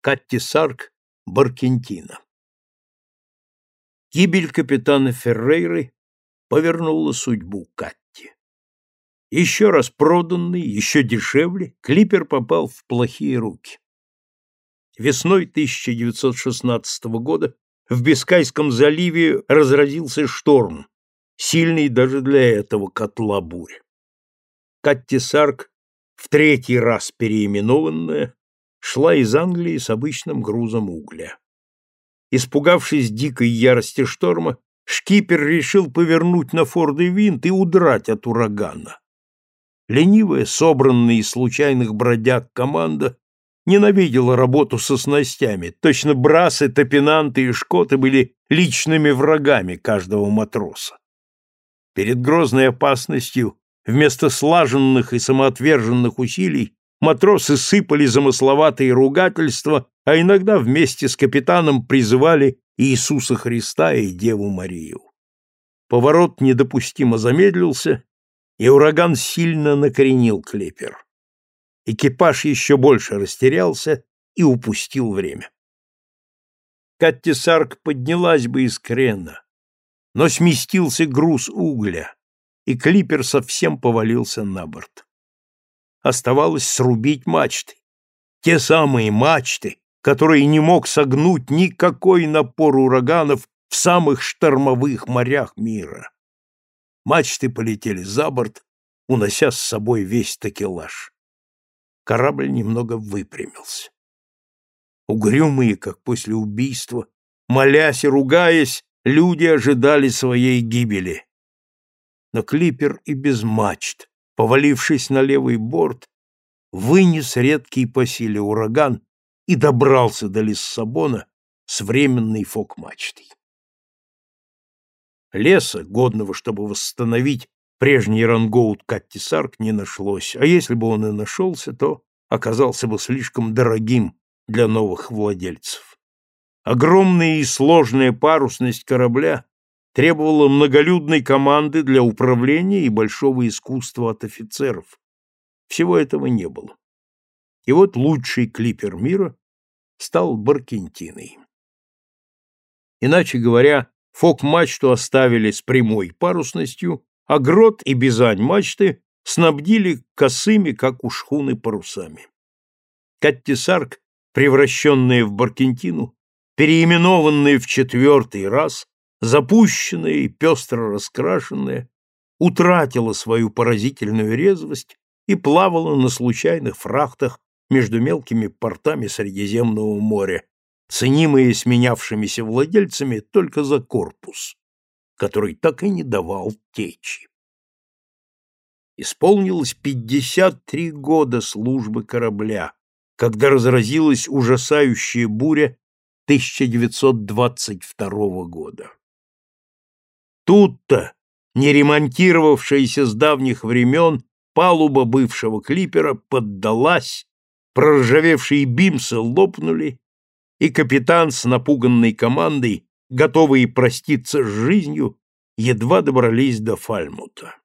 Катти Сарк, Баркентина. Гибель капитана Феррейры повернула судьбу Катти. Еще раз проданный, еще дешевле, клипер попал в плохие руки. Весной 1916 года в Бискайском заливе разразился шторм, сильный даже для этого котла бурь. Катти Сарк, в третий раз переименованная, шла из Англии с обычным грузом угля. Испугавшись дикой ярости шторма, шкипер решил повернуть на форды винт и удрать от урагана. Ленивая, собранная из случайных бродяг команда ненавидела работу со снастями. Точно брасы, топинанты и шкоты были личными врагами каждого матроса. Перед грозной опасностью вместо слаженных и самоотверженных усилий матросы сыпали замысловатые ругательства, а иногда вместе с капитаном призывали Иисуса Христа и Деву Марию. Поворот недопустимо замедлился, и ураган сильно накренил клепер. Экипаж еще больше растерялся и упустил время. Катти Сарк поднялась бы из крена, но сместился груз угля, и клипер совсем повалился на борт оставалось срубить мачты. Те самые мачты, которые не мог согнуть никакой напор ураганов в самых штормовых морях мира. Мачты полетели за борт, унося с собой весь такелаж. Корабль немного выпрямился. Угрюмые, как после убийства, молясь и ругаясь, люди ожидали своей гибели. Но клипер и без мачт повалившись на левый борт, вынес редкий по силе ураган и добрался до Лиссабона с временной фок-мачтой. Леса, годного, чтобы восстановить прежний рангоут Каттисарк, не нашлось, а если бы он и нашелся, то оказался бы слишком дорогим для новых владельцев. Огромная и сложная парусность корабля требовала многолюдной команды для управления и большого искусства от офицеров. Всего этого не было. И вот лучший клипер мира стал Баркентиной. Иначе говоря, фок-мачту оставили с прямой парусностью, а грот и бизань мачты снабдили косыми, как у шхуны, парусами. Каттисарк, превращенная в Баркентину, переименованная в четвертый раз, запущенная и пестро раскрашенная, утратила свою поразительную резвость и плавала на случайных фрахтах между мелкими портами Средиземного моря, ценимые сменявшимися владельцами только за корпус, который так и не давал течи. Исполнилось 53 года службы корабля, когда разразилась ужасающая буря 1922 года. Тут-то, не ремонтировавшаяся с давних времен, палуба бывшего клипера поддалась, проржавевшие бимсы лопнули, и капитан с напуганной командой, готовые проститься с жизнью, едва добрались до Фальмута.